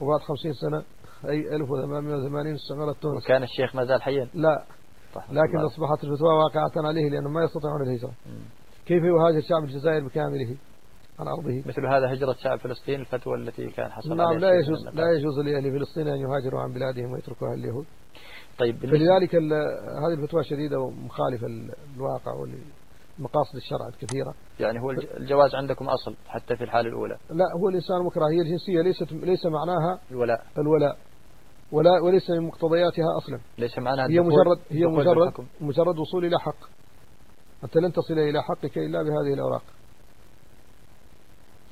وبعد خمسين سنة أي 1880 استعمرت تونس وكان الشيخ ما زال حيا. لا. لكن أصبحت الفتوى واقعة عليه لأنهم ما يستطيعون الهجرة كيف يهاجر شعب الجزائر بكامله؟ عن أرضه. مثل هذا هجرة شعب فلسطين الفتوى التي كان حصل نعم لا يجوز لا يجوز لأهل فلسطين أن يهاجروا عن بلادهم ويتركوها اليهود طيب فلذلك هذه الفتوى شديدة ومخالفة للواقع مقاصد الشرع الكثيرة يعني هو الجواز عندكم أصل حتى في الحالة الأولى؟ لا هو الإنسان مكره. هي الجنسية ليست ليس معناها الولاء. الولاء. ولا وليس من مقتضياتها أصلا. ليس معناها هي مجرد هي مجرد مجرد وصول إلى حق. أنت لن تصل إلى حقك إلا بهذه الأوراق.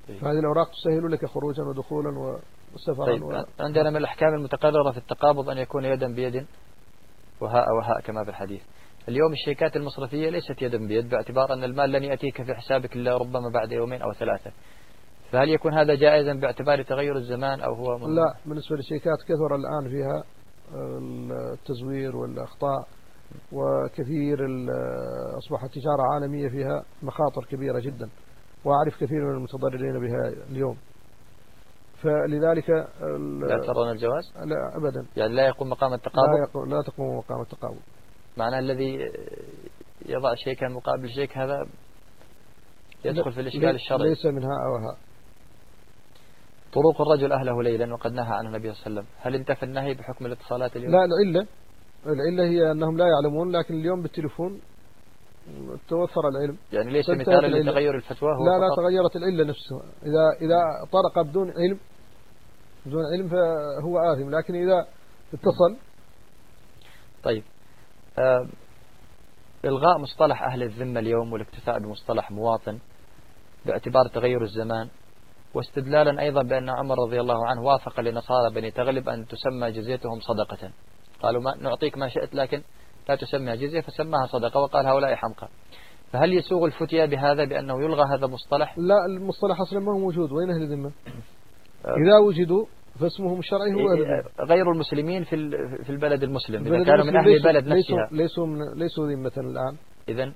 طيب. هذه الأوراق تسهل لك خروجا ودخولا وسفرا طيب. و... عندنا من الأحكام المتقررة في التقابض أن يكون يدا بيد. وهاء وهاء كما في الحديث. اليوم الشيكات المصرفية ليست يدا بيد باعتبار أن المال لن يأتيك في حسابك إلا ربما بعد يومين أو ثلاثة فهل يكون هذا جائزا باعتبار تغير الزمان أو هو من لا بالنسبة للشيكات كثر الآن فيها التزوير والأخطاء وكثير أصبحت تجارة عالمية فيها مخاطر كبيرة جدا وأعرف كثير من المتضررين بها اليوم فلذلك لا ترون الجواز؟ لا أبدا يعني لا يقوم مقام التقابل؟ لا, يقوم لا تقوم مقام التقابل معناه الذي يضع شيكا مقابل شيك هذا يدخل في الإشكال الشرعي. ليس من هاء وهاء طرق الرجل أهله ليلا وقد نهى عنه النبي صلى الله عليه وسلم. هل انتفى النهي بحكم الاتصالات اليوم؟ لا العلة العلة هي أنهم لا يعلمون لكن اليوم بالتليفون توفر العلم. يعني ليس مثالا لتغير الفتوى هو لا لا تغيرت العلة نفسها. إذا إذا طرق بدون علم بدون علم فهو آثم. لكن إذا اتصل طيب. إلغاء مصطلح أهل الذمة اليوم والاكتفاء بمصطلح مواطن باعتبار تغير الزمان واستدلالا أيضا بأن عمر رضي الله عنه وافق لنصارى بني تغلب أن تسمى جزيتهم صدقة. قالوا ما نعطيك ما شئت لكن لا تسميها جزية فسماها صدقة وقال هؤلاء حمقى. فهل يسوغ الفتية بهذا بأنه يلغى هذا المصطلح؟ لا المصطلح أصلا ما هو موجود. وين أهل الذمة؟ أه. إذا وجدوا فاسمهم الشرعي هو أهل غير المسلمين في في البلد المسلم. إذا كانوا من أهل البلد نفسها. ليسوا ليسوا ذمة الآن. إذا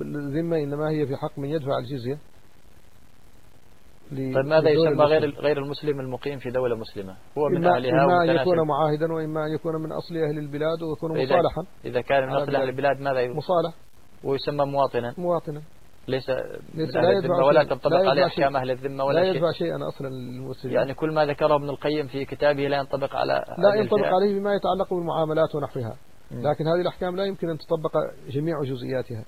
الذمة إنما هي في حق من يدفع الجزية. طيب ماذا يسمى غير غير المسلم المقيم في دولة مسلمة؟ هو من إما أهلها إما أن يكون معاهدا وإما أن يكون من أصل أهل البلاد ويكون مصالحا. إذا كان من أصل أهل البلاد ماذا مصالح ويسمى مواطنا؟ مواطنا. ليس ليس لا الذمة ولا تنطبق عليه أحكام أهل الذمة ولا لا يدفع شيئا أصلا للمسلمين يعني كل ما ذكره ابن القيم في كتابه لا ينطبق على لا ينطبق عليه بما يتعلق بالمعاملات ونحوها. لكن هذه الأحكام لا يمكن أن تطبق جميع جزئياتها.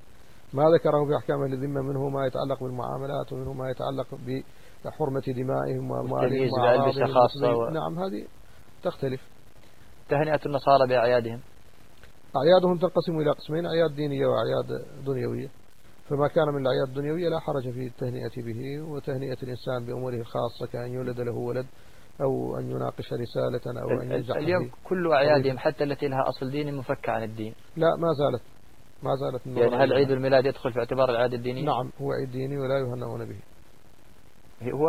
ما ذكره في أحكام أهل الذمة منه ما يتعلق بالمعاملات ومنه ما يتعلق حرمة دمائهم وأموالهم وأعراضهم خاصة و... نعم هذه تختلف. تهنئة النصارى بأعيادهم. أعيادهم تنقسم إلى قسمين أعياد دينية وأعياد دنيوية. فما كان من الأعياد الدنيوية لا حرج في التهنئة به وتهنئة الإنسان بأموره الخاصة كأن يولد له ولد أو أن يناقش رسالة أو أن ينجح اليوم كل أعيادهم حتى التي لها أصل ديني مفكة عن الدين. لا ما زالت ما زالت يعني هل عيد الميلاد يدخل في اعتبار العادة الدينية نعم هو عيد ديني ولا يهنئون به. هو